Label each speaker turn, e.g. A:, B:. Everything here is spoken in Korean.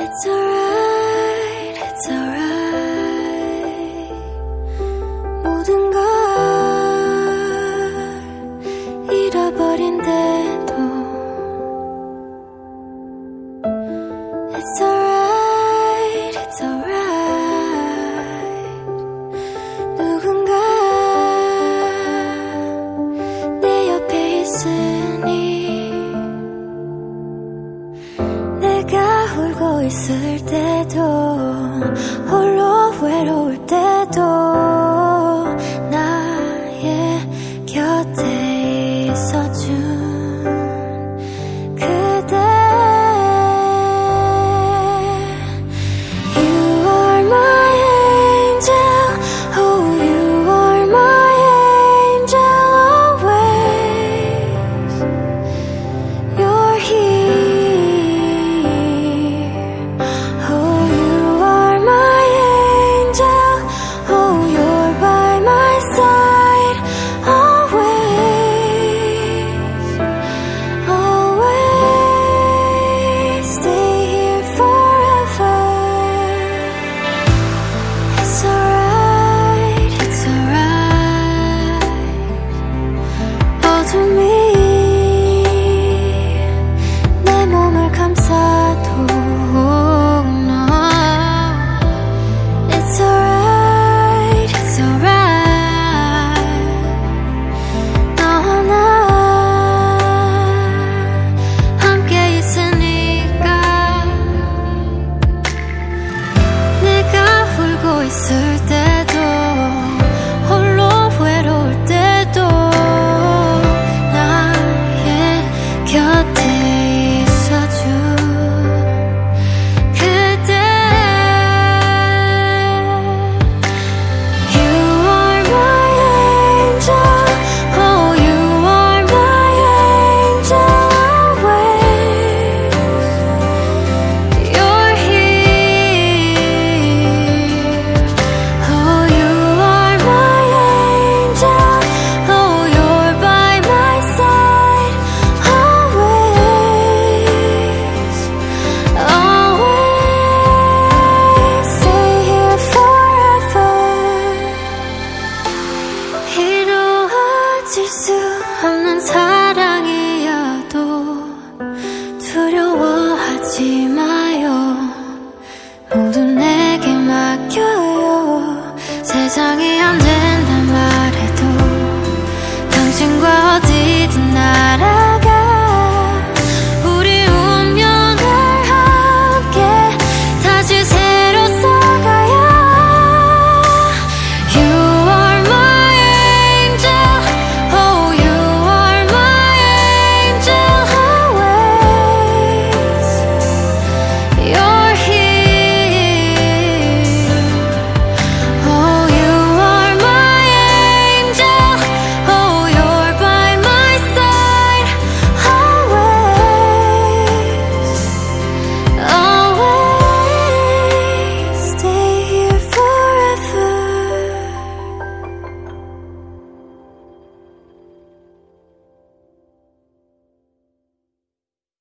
A: It's alright. 울고 있을 때도 홀로 외로울 때도. 오지 마요. 모두 내게 맡겨요. 세상이 안돼.